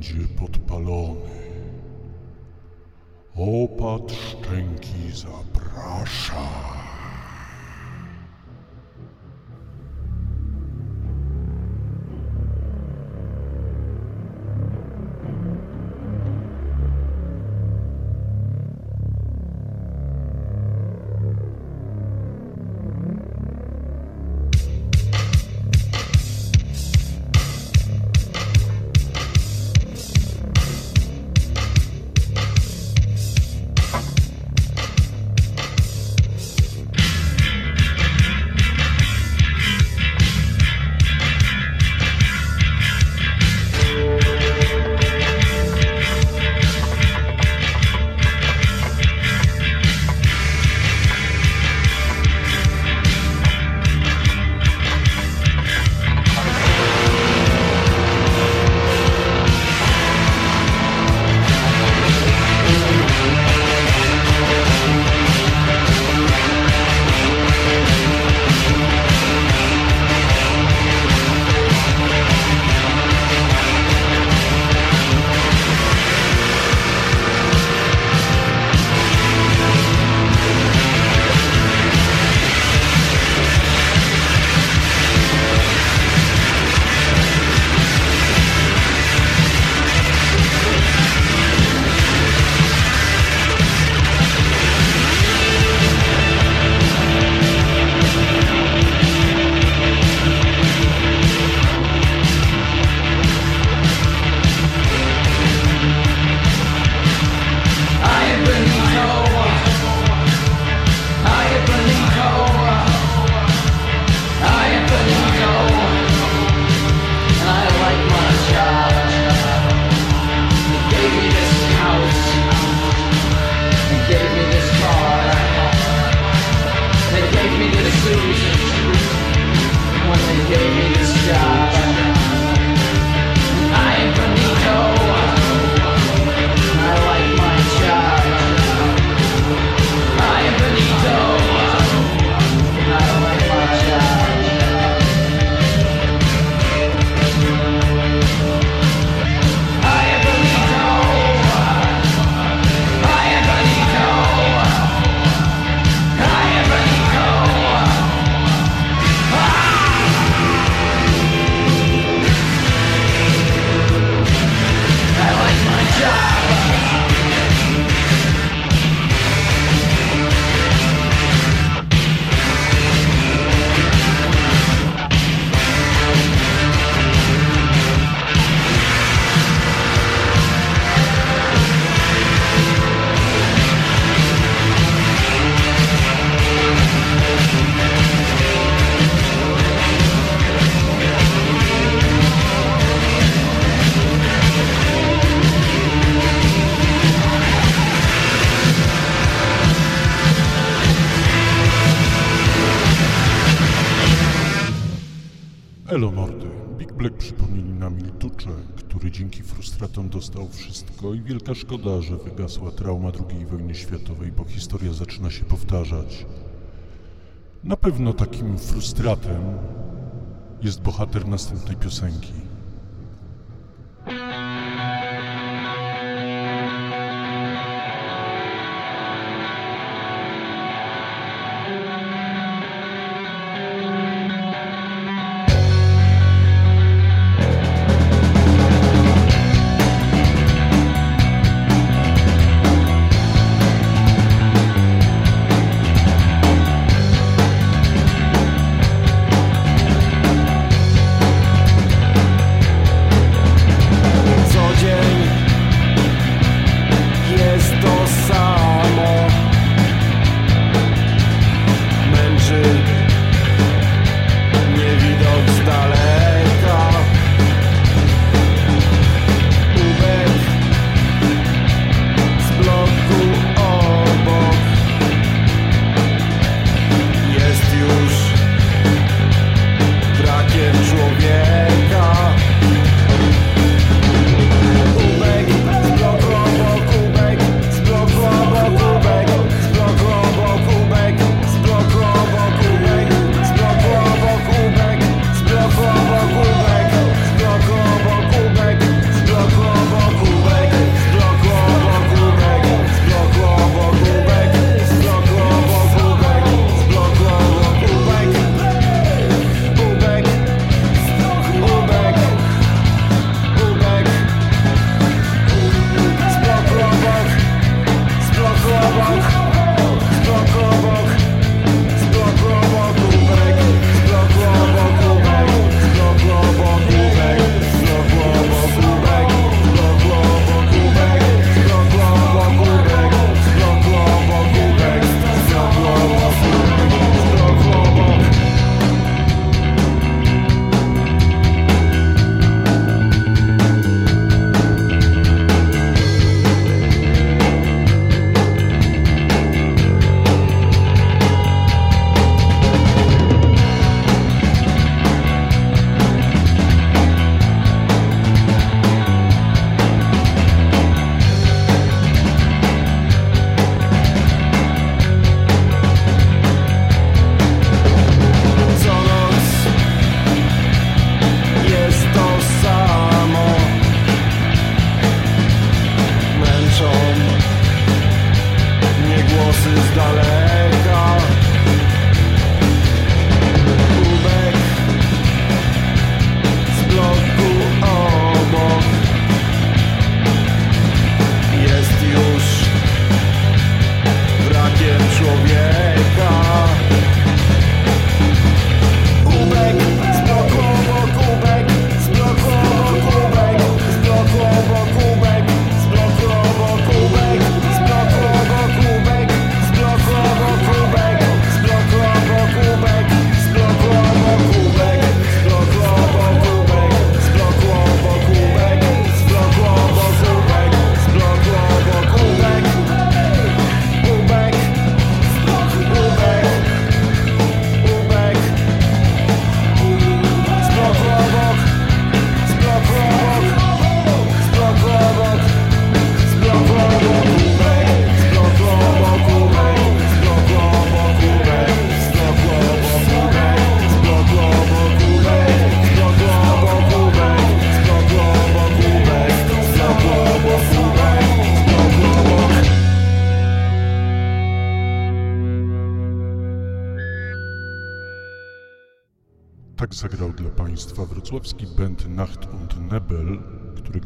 będzie podpalony. Opad szczęki zaprasza. Wygasła trauma II wojny światowej, bo historia zaczyna się powtarzać. Na pewno takim frustratem jest bohater następnej piosenki.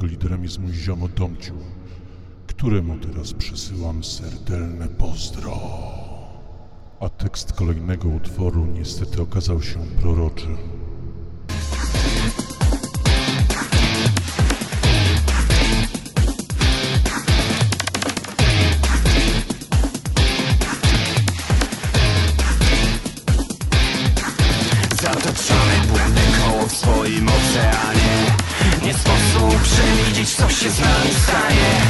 którego liderem jest mój ziomo Domciu, któremu teraz przesyłam serdelne pozdro. A tekst kolejnego utworu niestety okazał się proroczy. ojciec nam staje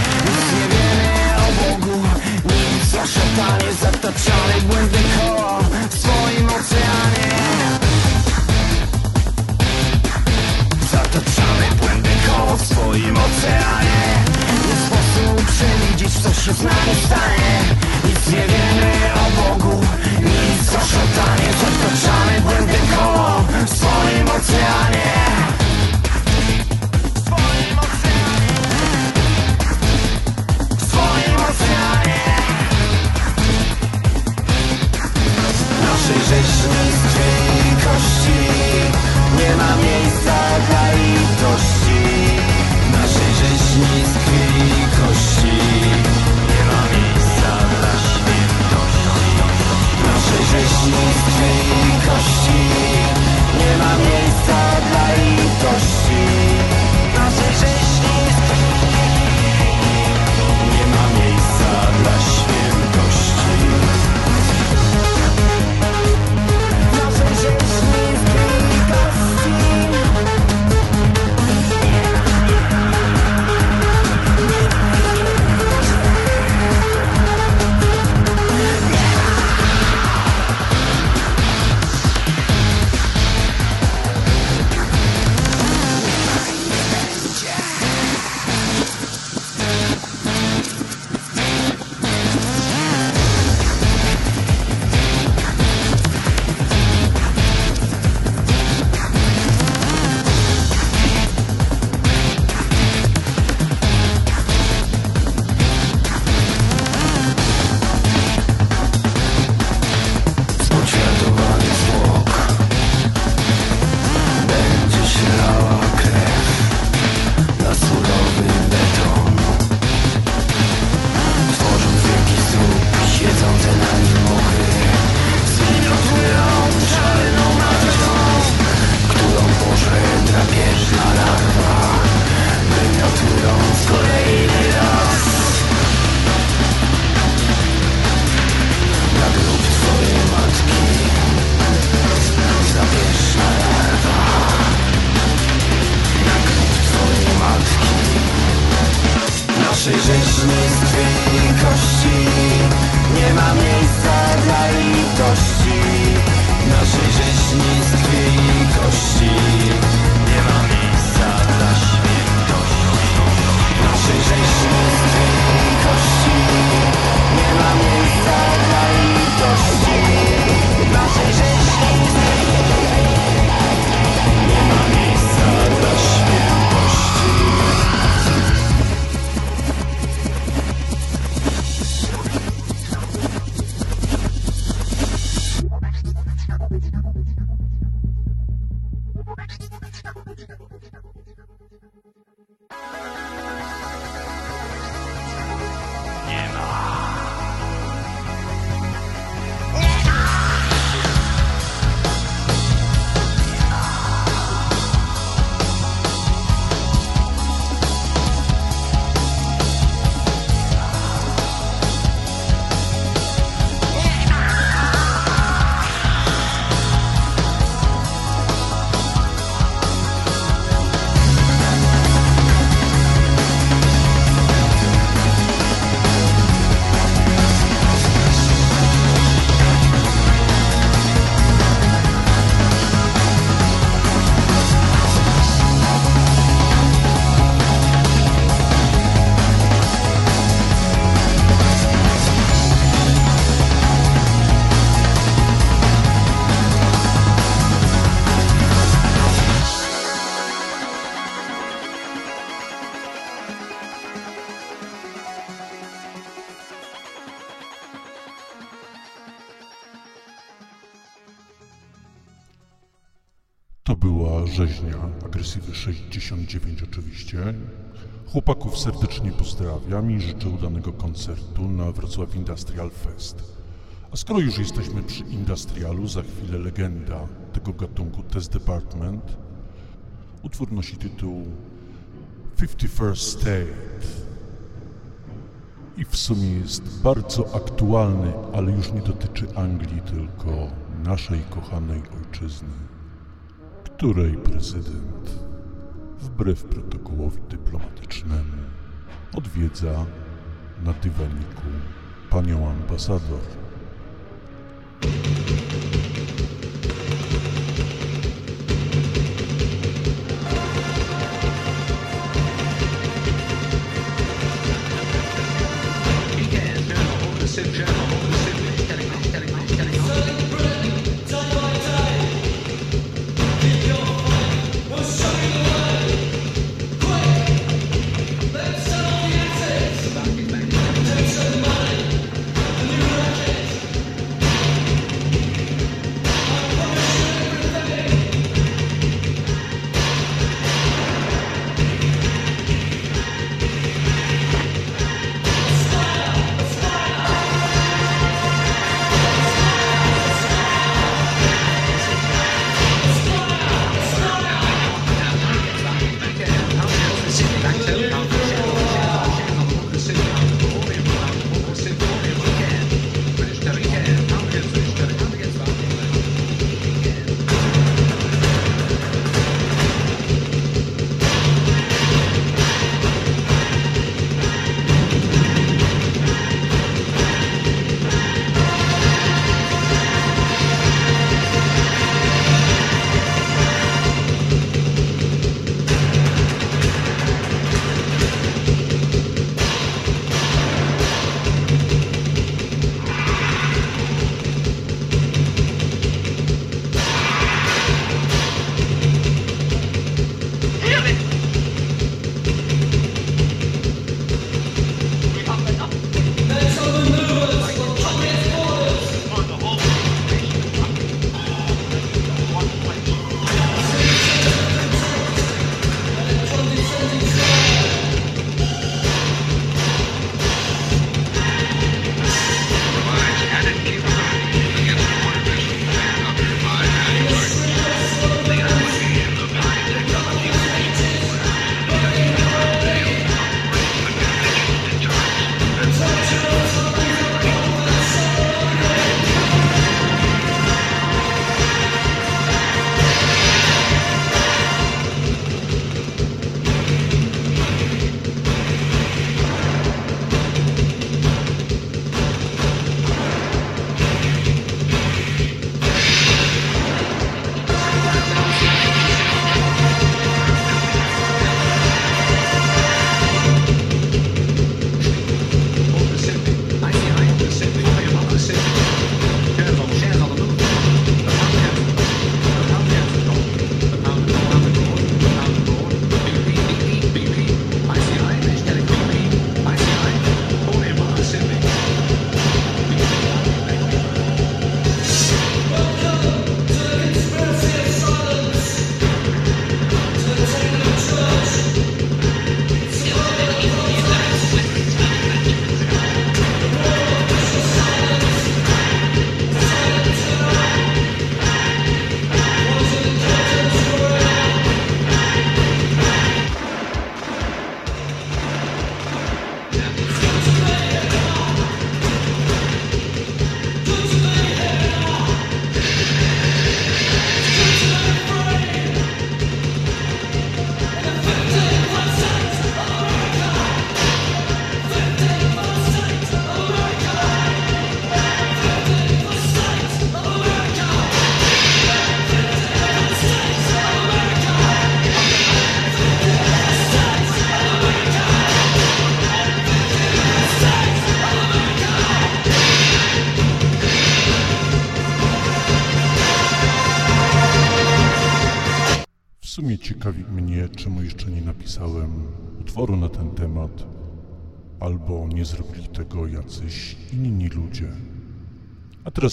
serdecznie pozdrawiam i życzę udanego koncertu na Wrocław Industrial Fest. A skoro już jesteśmy przy Industrialu, za chwilę legenda tego gatunku Test Department. Utwór nosi tytuł 51st State i w sumie jest bardzo aktualny, ale już nie dotyczy Anglii, tylko naszej kochanej ojczyzny, której prezydent, wbrew protokołowi dyplomatycznemu, odwiedza na dywaniku panią ambasador. W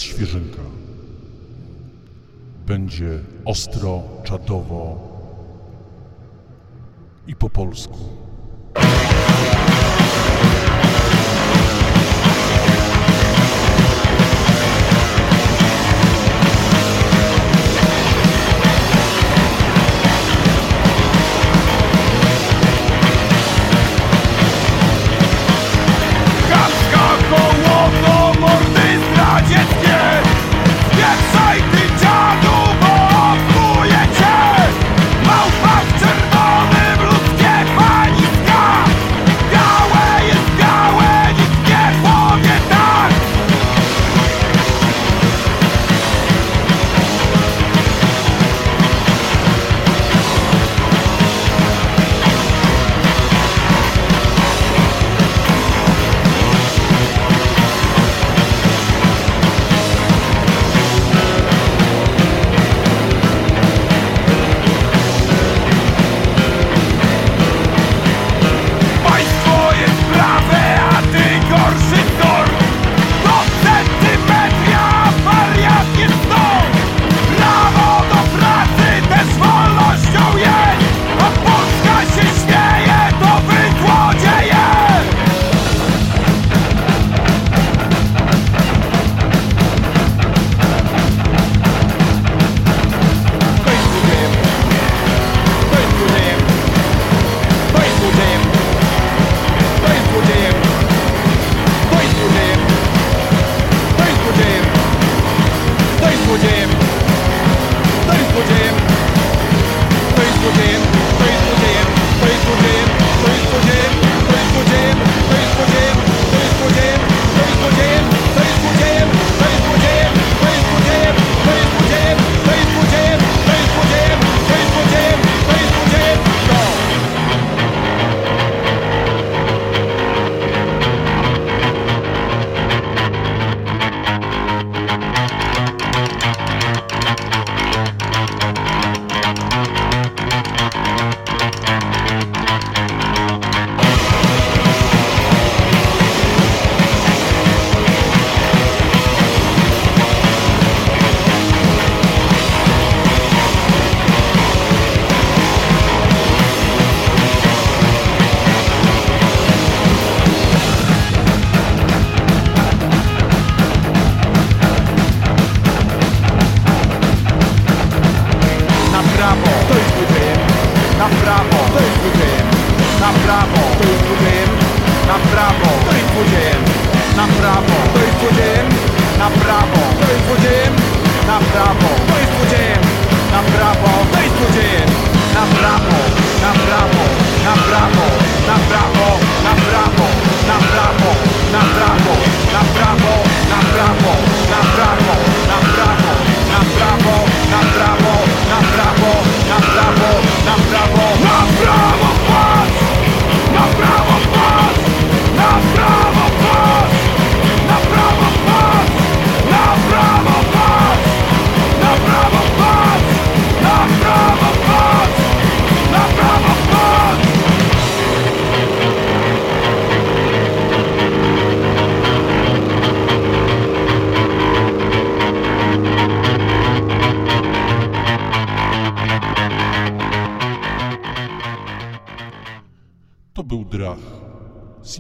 przez świeżynkę. Będzie ostro, czadowo i po polsku.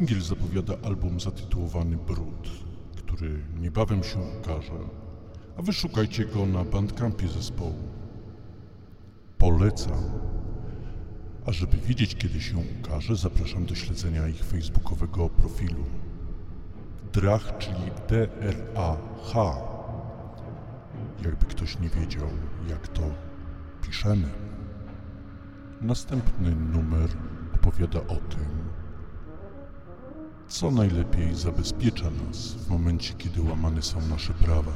Singiel zapowiada album zatytułowany Brud, który niebawem się ukaże, a wyszukajcie go na bandcampie zespołu. Polecam. A żeby wiedzieć, kiedy się ukaże, zapraszam do śledzenia ich facebookowego profilu. Drach, czyli D-R-A-H. Jakby ktoś nie wiedział, jak to piszemy. Następny numer opowiada o tym, co najlepiej zabezpiecza nas w momencie, kiedy łamane są nasze prawa.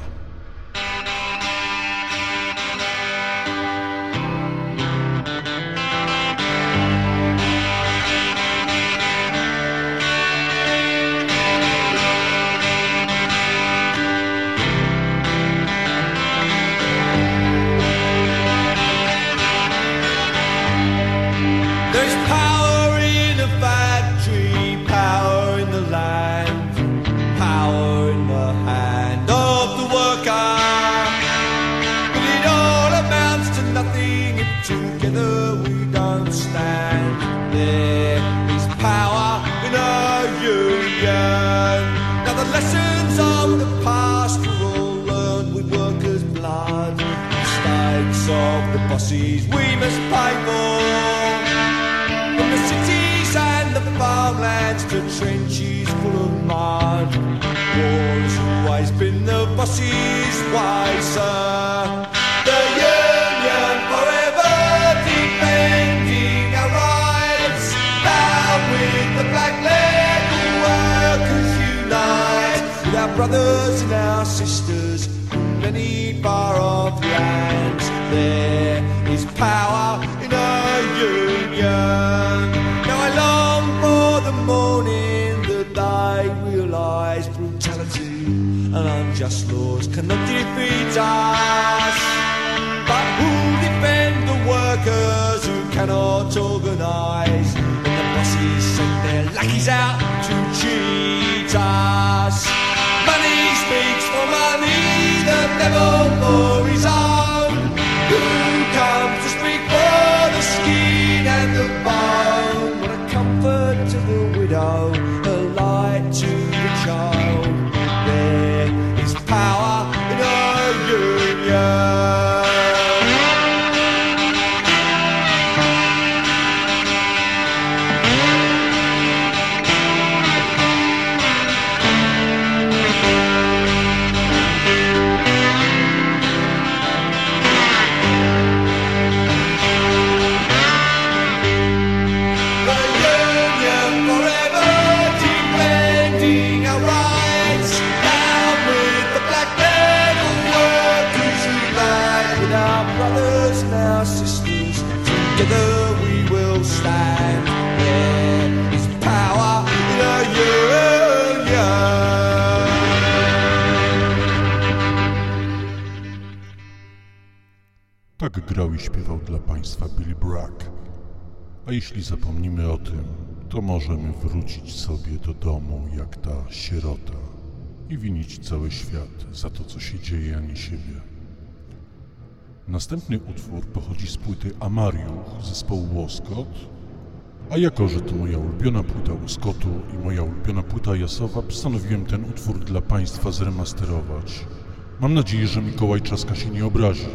Of we must pay for. From the cities and the farmlands to trenches full of mud. War's always been the boss's way, sir. The union forever defending our rights. Down with the black all workers unite. With our brothers and our sisters many far off lands. Power in a union. Now I long for the morning that they realise brutality and unjust laws cannot defeat us. But who'll defend the workers who cannot organise? When the bosses send their lackeys out Państwa Billy Bragg. A jeśli zapomnimy o tym, to możemy wrócić sobie do domu jak ta sierota i winić cały świat za to, co się dzieje, a nie siebie. Następny utwór pochodzi z płyty Amariuch zespołu Łoskot, a jako, że to moja ulubiona płyta Łoskotu i moja ulubiona płyta jasowa, postanowiłem ten utwór dla Państwa zremasterować. Mam nadzieję, że Mikołaj Czaska się nie obrazi.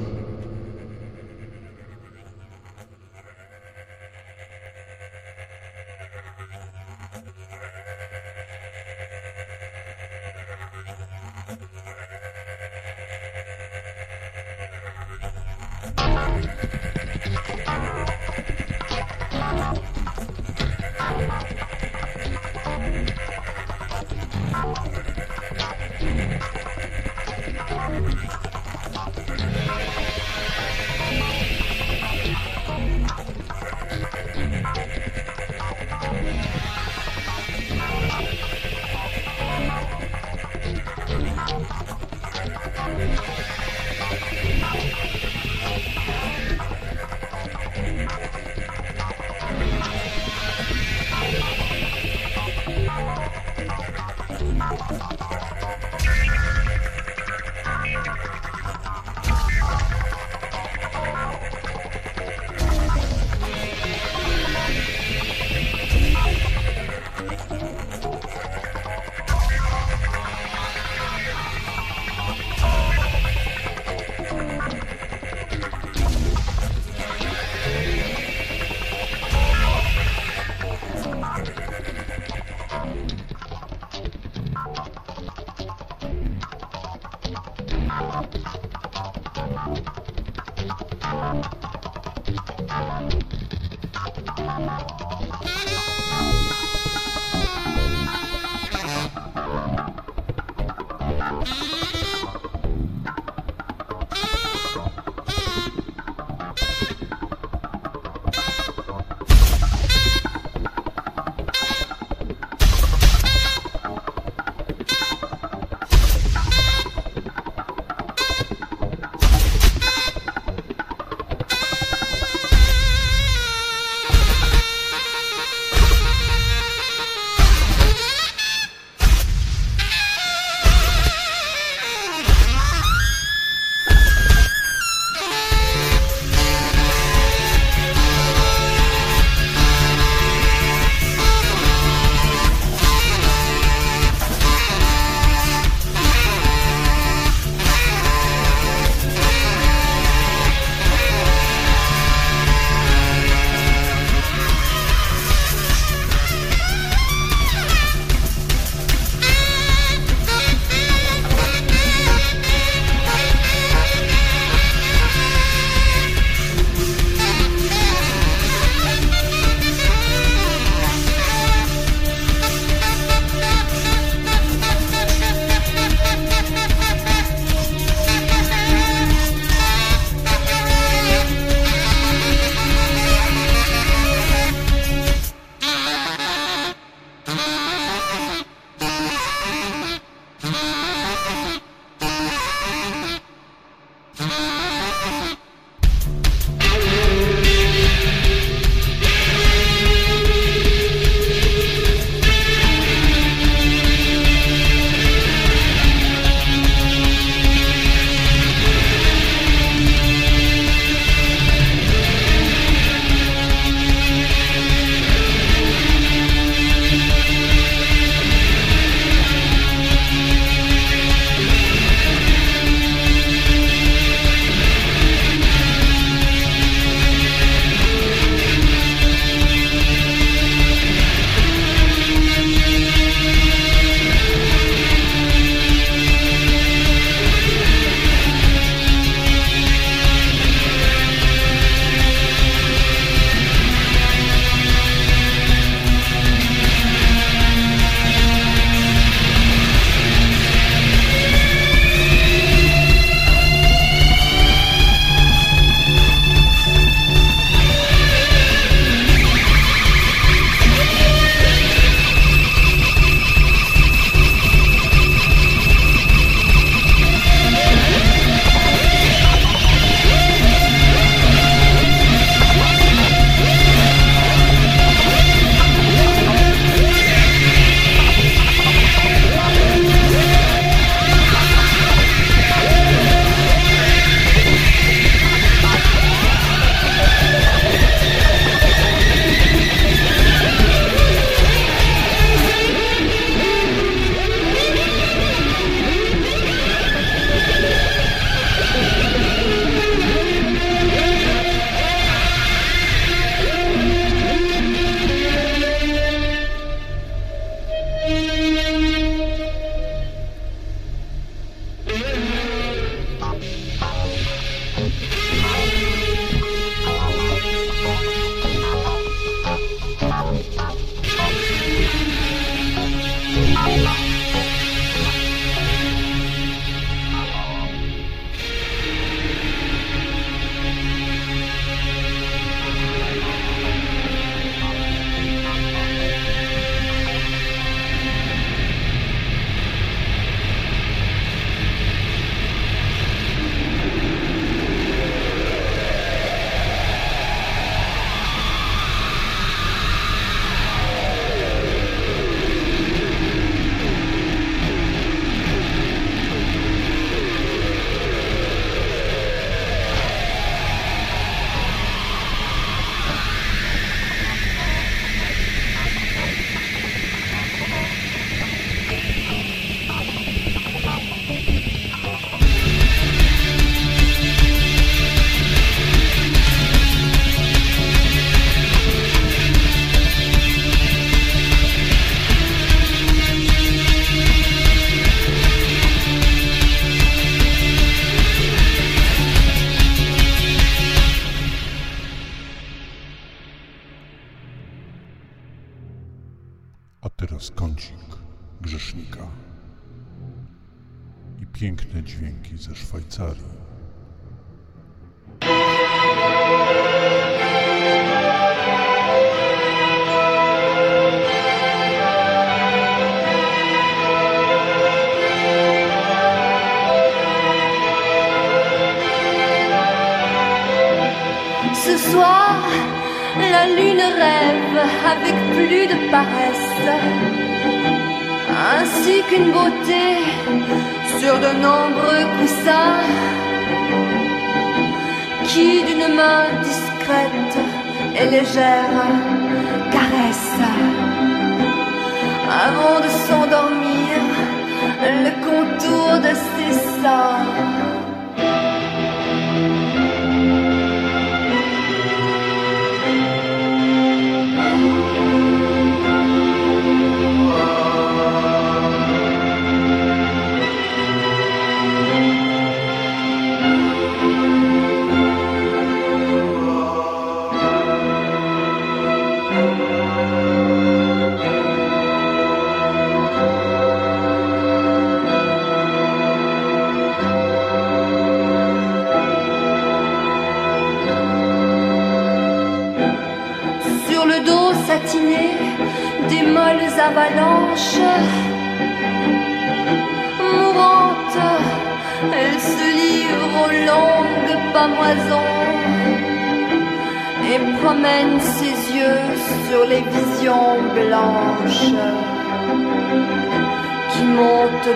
Bye.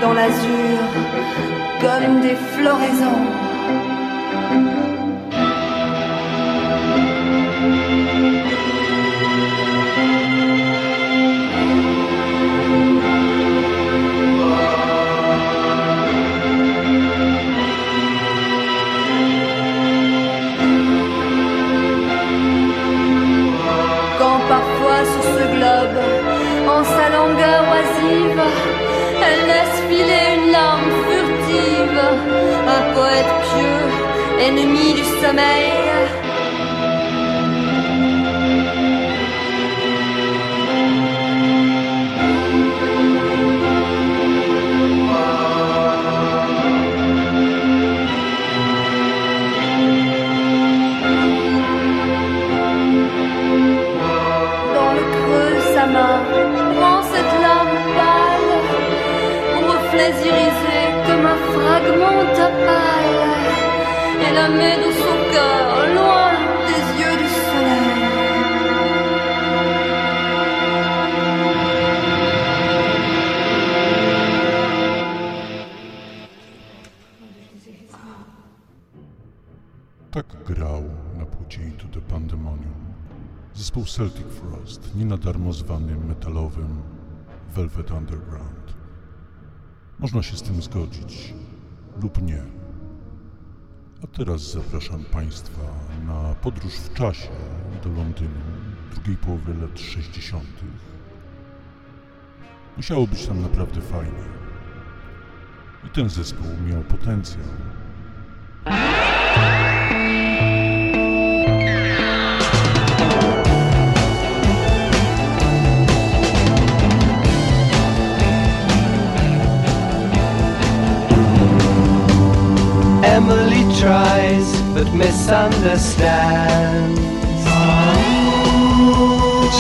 dans l'azur, comme des floraisons. Velvet Underground. Można się z tym zgodzić lub nie. A teraz zapraszam Państwa na podróż w czasie do Londynu drugiej połowy lat 60. Musiało być tam naprawdę fajnie. I ten zespół miał potencjał, tries but misunderstands.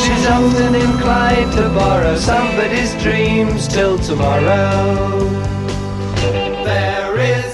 She's often inclined to borrow somebody's dreams till tomorrow. There is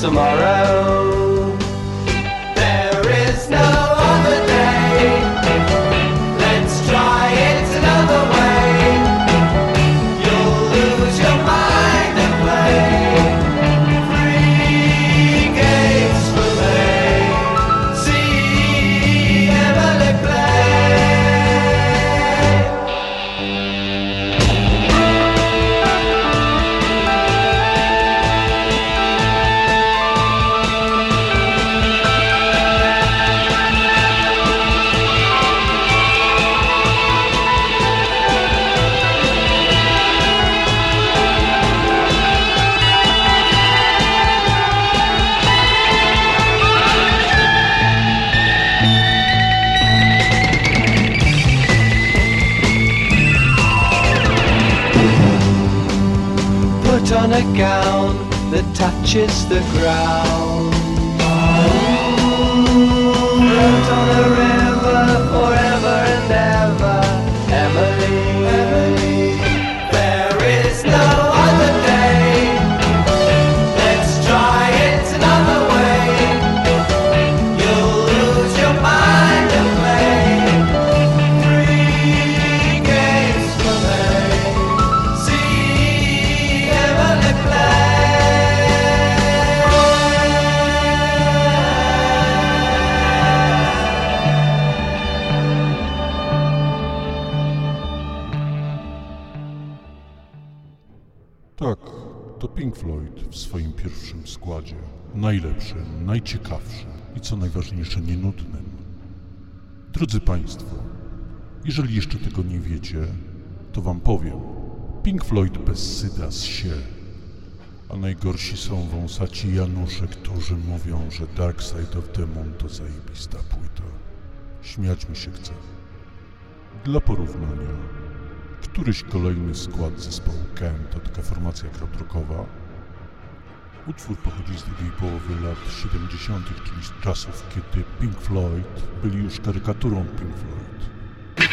tomorrow. Touches the ground. Float on a river forever jeżeli jeszcze tego nie wiecie, to Wam powiem. Pink Floyd bez syda z się. A najgorsi są wąsaci Janusze, którzy mówią, że Dark Side of the Moon to zajebista płyta. Śmiać mi się chce. Dla porównania, któryś kolejny skład zespołu Ken to taka formacja krautrockowa. Utwór pochodzi z drugiej połowy lat 70., czyli z czasów, kiedy Pink Floyd byli już karykaturą Pink Floyd. な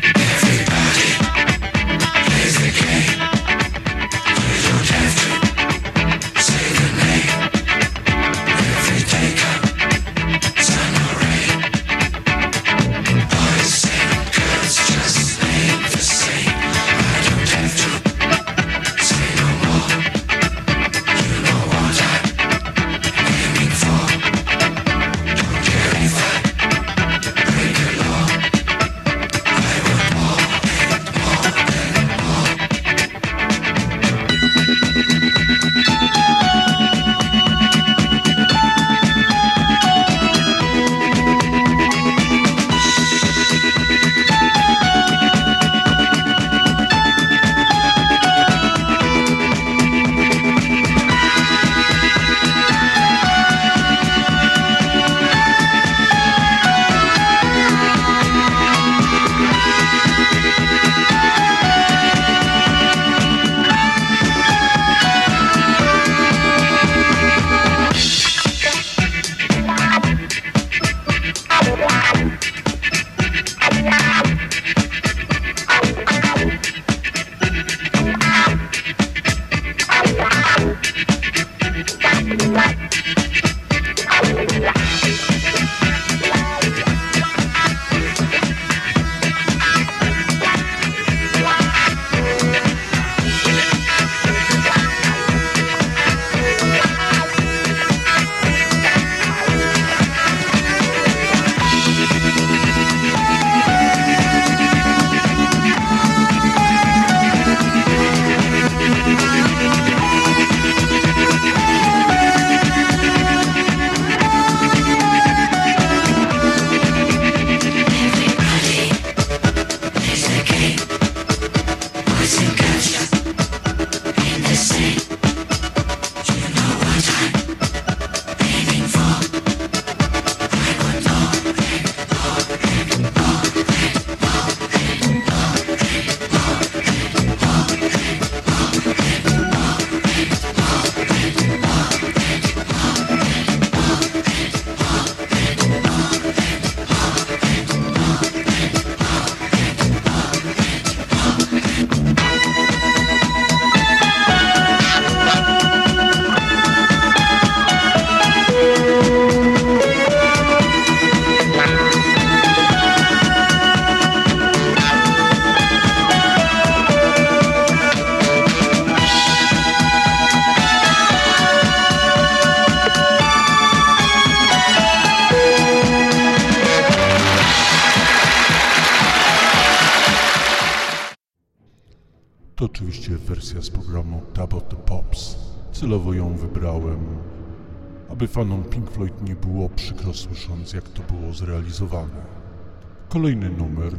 に? Fanom Pink Floyd nie było przykro słysząc, jak to było zrealizowane. Kolejny numer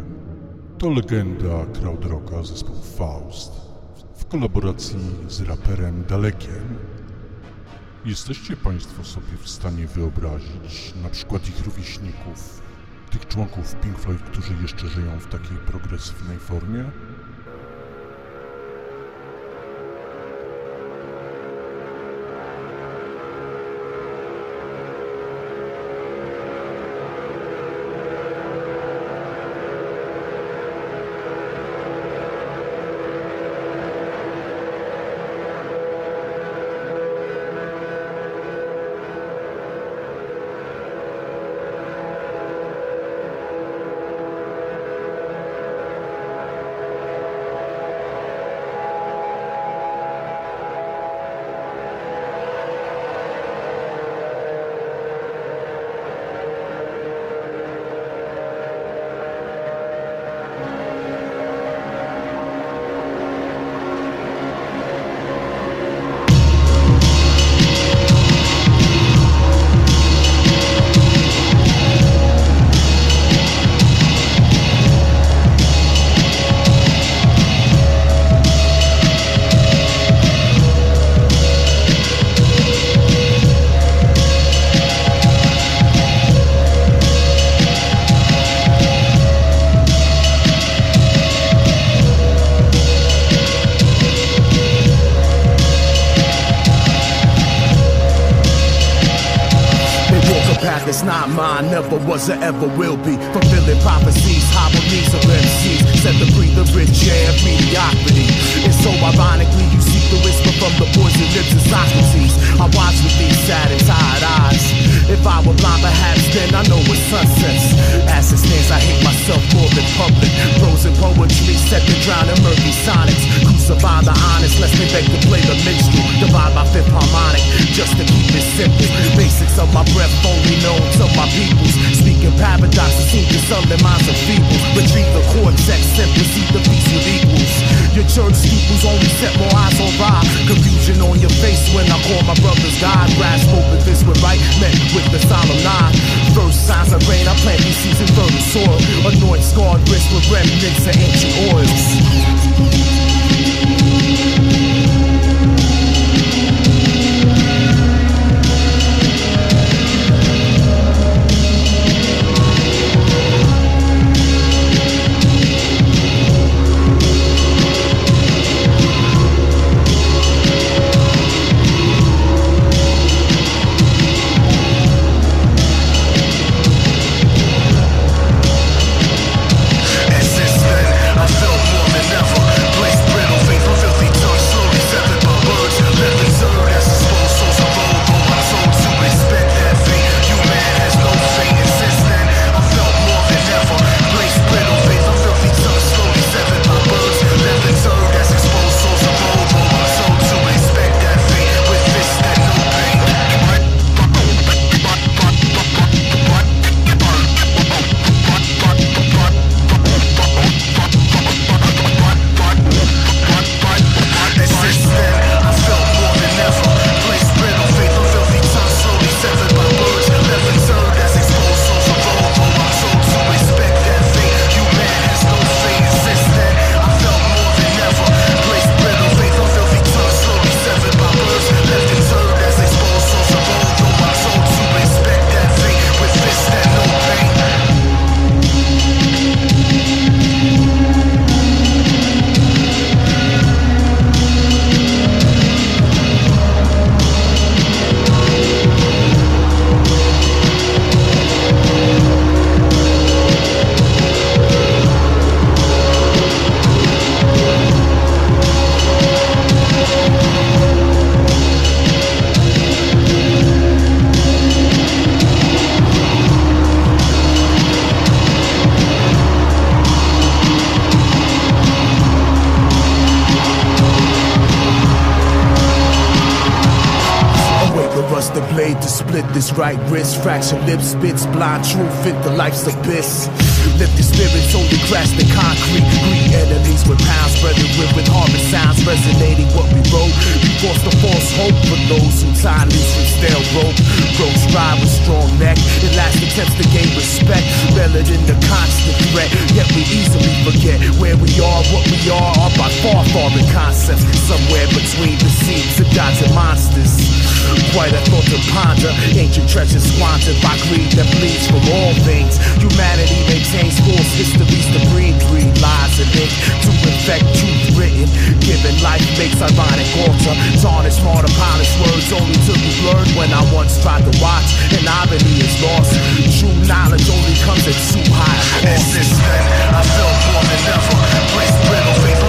to legenda krautrocka zespołu Faust w kolaboracji z raperem Dalekiem. Jesteście Państwo sobie w stanie wyobrazić na przykład ich rówieśników, tych członków Pink Floyd, którzy jeszcze żyją w takiej progresywnej formie? never will right wrist, fractured lips spits, blind truth, fit the life's abyss. You lift your spirits, only grass, the concrete. Greet enemies with pounds, spreading with, with harming sounds, resonating what we wrote. We force the false hope for those who tie loose from stale rope. Ropes ride with strong neck, elastic attempts to gain respect, melted in the constant threat. Yet we easily forget where we are, what foreign concepts somewhere between the seeds of gods and monsters. Quite a thought to ponder, ancient treasures squandered by greed that bleeds from all things. Humanity maintains false histories to breed, breed lies and it to infect truth written. Giving life makes ironic altar, tarnished, martyr, polished words only to be blurred when I once tried to watch and irony is lost. True knowledge only comes at too high a cost. Since then, I felt more than never place brittle,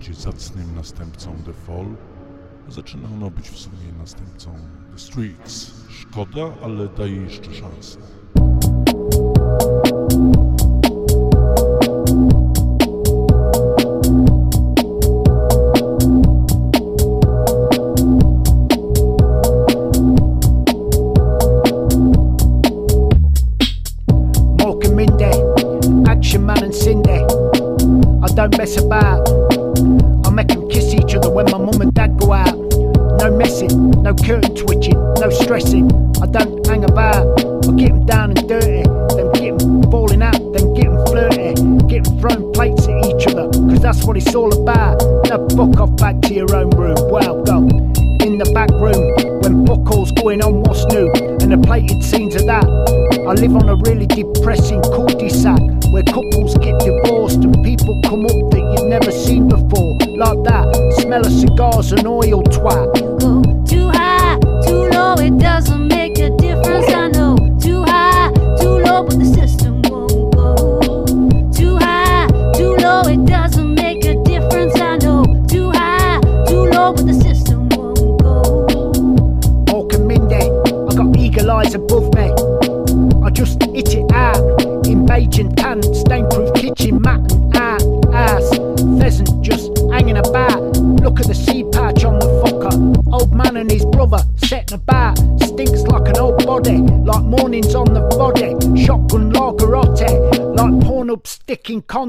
będzie zacnym następcą The Fall, a zaczyna ono być w sumie następcą The Streets. Szkoda, ale daje jeszcze szansę. Malcolm Action Man and Cindy. I don't mess about. А там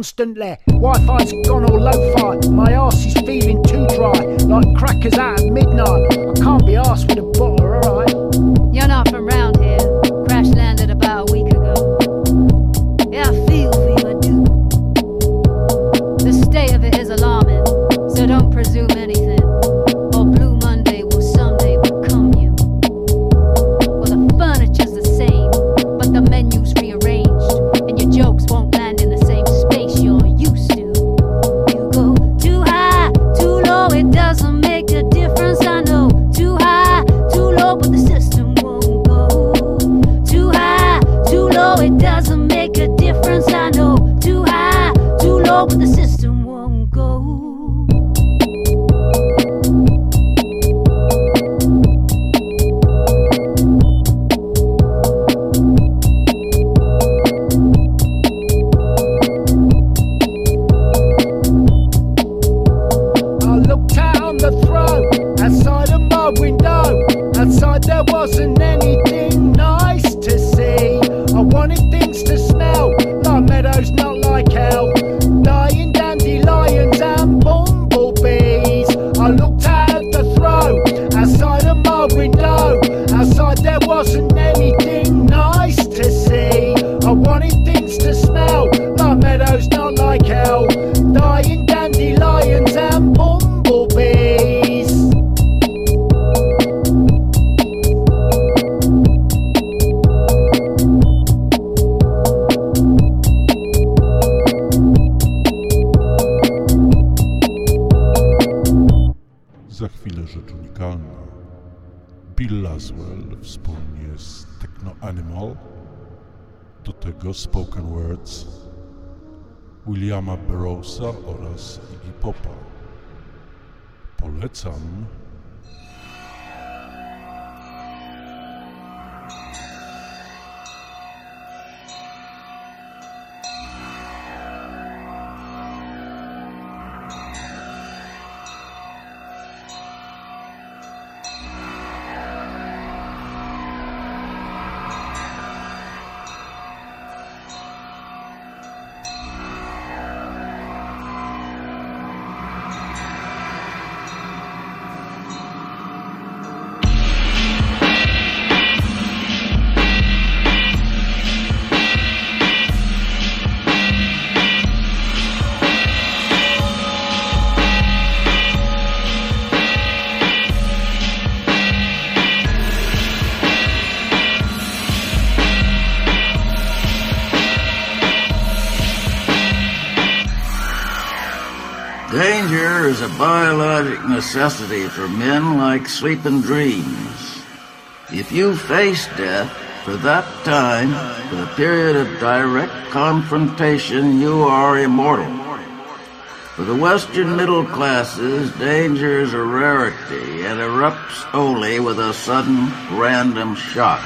constantly. Wi Fi's gone all low fi. there wasn't anything. some. tragic necessity for men like sleeping dreams. If you face death for that time, for the period of direct confrontation, you are immortal. For the Western middle classes, danger is a rarity and erupts only with a sudden, random shock.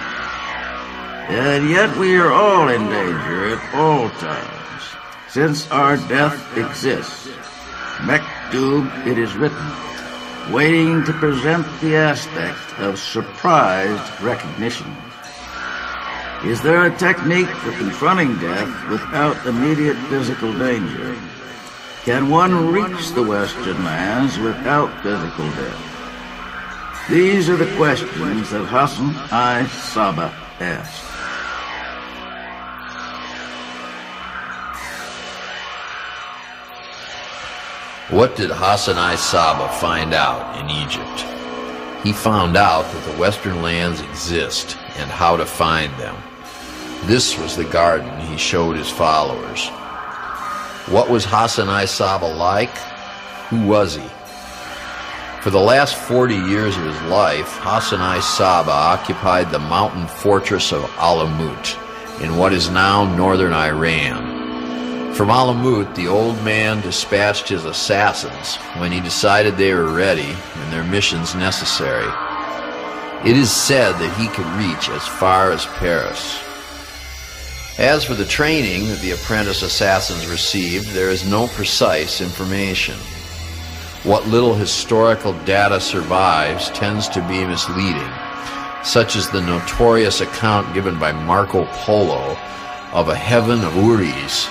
And yet we are all in danger at all times, since our death exists. Mektub, it is written, waiting to present the aspect of surprised recognition. Is there a technique for confronting death without immediate physical danger? Can one reach the Western lands without physical death? These are the questions that Hassan i Sabbah asked. What did Hassan i Sabbah find out in Egypt? He found out that the Western lands exist and how to find them. This was the garden he showed his followers. What was Hassan i Sabbah like? Who was he? For the last 40 years of his life, Hassan i Sabbah occupied the mountain fortress of Alamut in what is now northern Iran. From Alamut, the old man dispatched his assassins when he decided they were ready and their missions necessary. It is said that he could reach as far as Paris. As for the training that the apprentice assassins received, there is no precise information. What little historical data survives tends to be misleading, such as the notorious account given by Marco Polo of a heaven of houris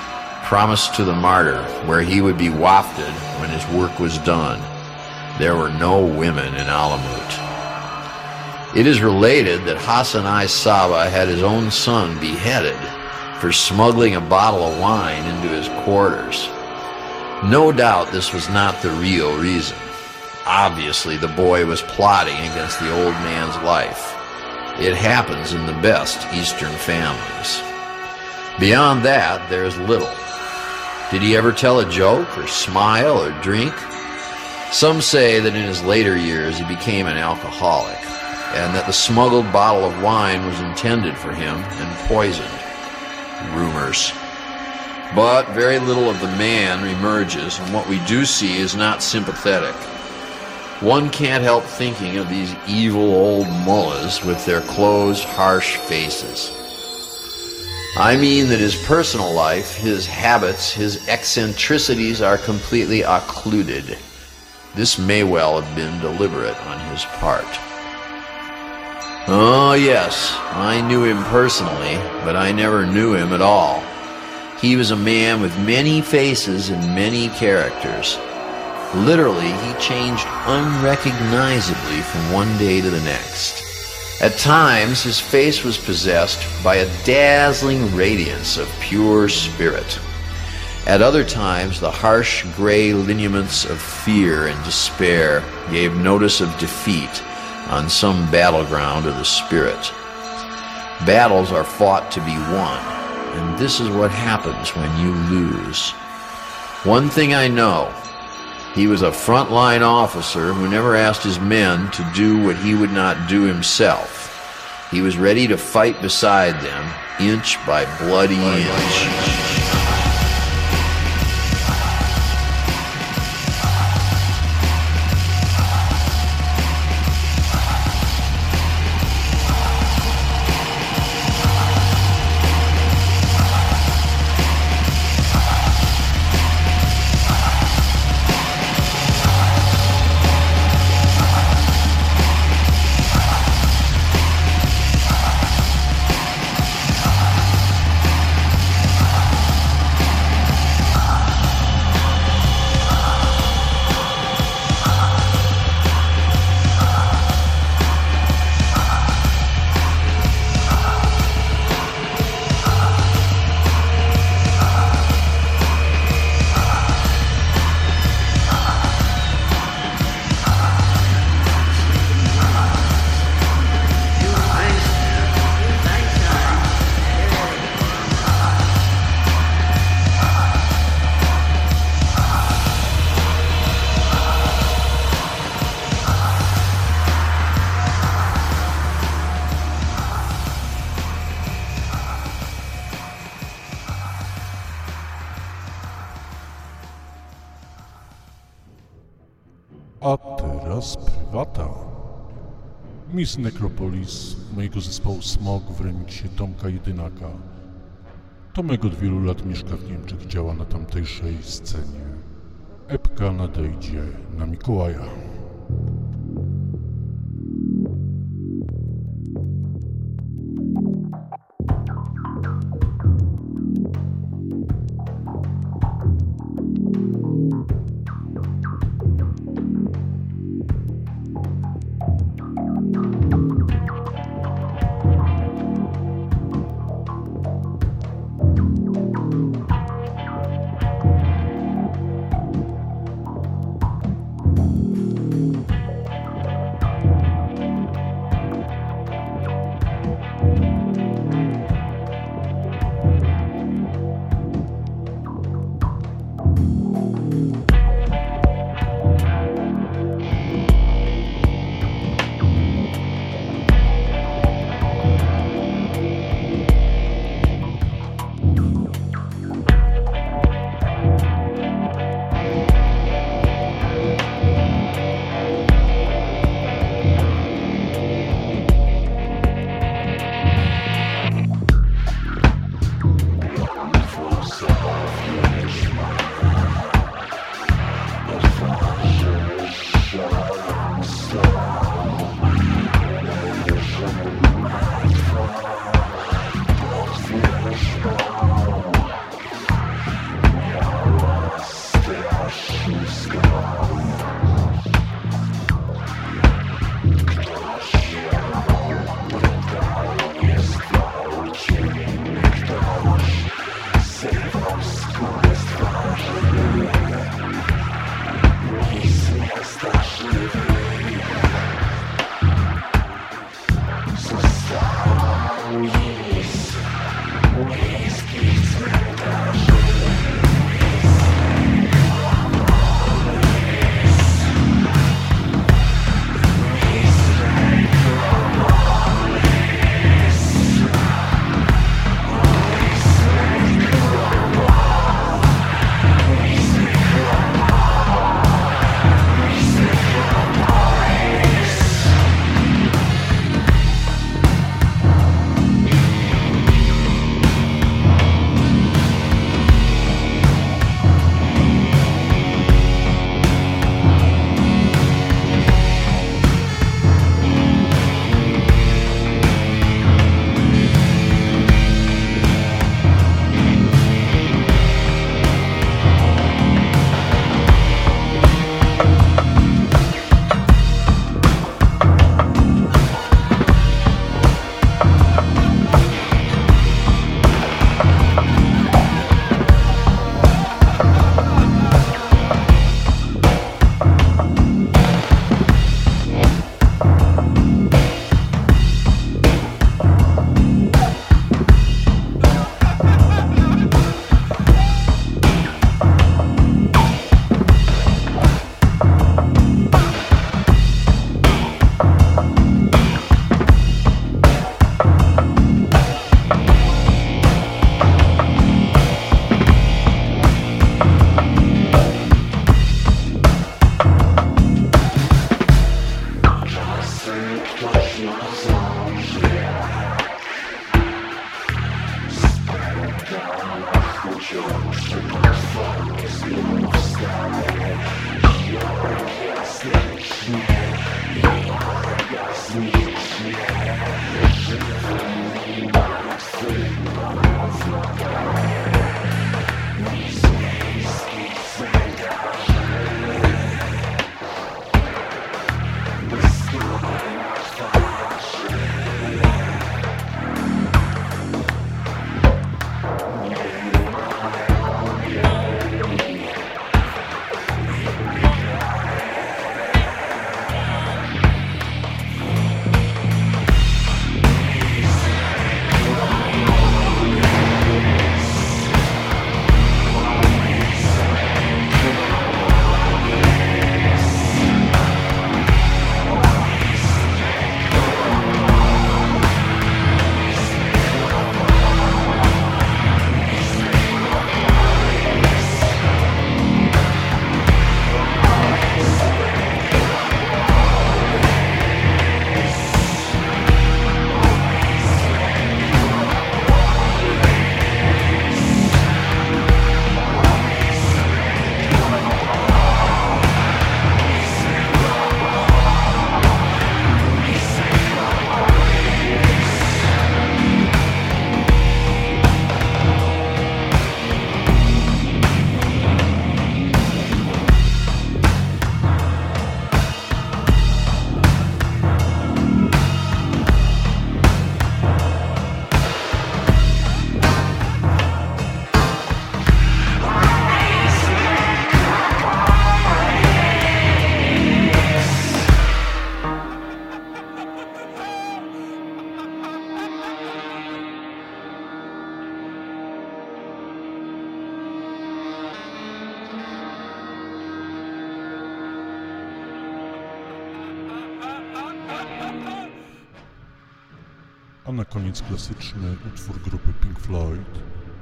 promised to the martyr where he would be wafted when his work was done. There were no women in Alamut. It is related that Hassan i Sabbah had his own son beheaded for smuggling a bottle of wine into his quarters. No doubt this was not the real reason. Obviously, the boy was plotting against the old man's life. It happens in the best Eastern families. Beyond that, there is little. Did he ever tell a joke or smile or drink? Some say that in his later years he became an alcoholic, and that the smuggled bottle of wine was intended for him and poisoned. Rumors. But very little of the man emerges, and what we do see is not sympathetic. One can't help thinking of these evil old mullahs with their closed, harsh faces. I mean that his personal life, his habits, his eccentricities are completely occluded. This may well have been deliberate on his part. Oh, yes, I knew him personally, but I never knew him at all. He was a man with many faces and many characters. Literally, he changed unrecognizably from one day to the next. At times, his face was possessed by a dazzling radiance of pure spirit. At other times, the harsh gray lineaments of fear and despair gave notice of defeat on some battleground of the spirit. Battles are fought to be won, and this is what happens when you lose. One thing I know he was a frontline officer who never asked his men to do what he would not do himself. He was ready to fight beside them, inch by bloody inch. Oraz Prywata. Miss Necropolis mojego zespołu Smog w remiksie Tomka Jedynaka. Tomek od wielu lat mieszka w Niemczech, działa na tamtejszej scenie. Epka nadejdzie na Mikołaja.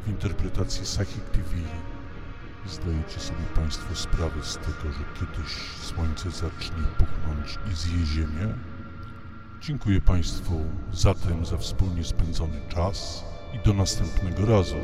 W interpretacji Psychic TV. Zdajecie sobie Państwo sprawę z tego, że kiedyś słońce zacznie puchnąć i zje ziemię? Dziękuję Państwu zatem za wspólnie spędzony czas i do następnego razu.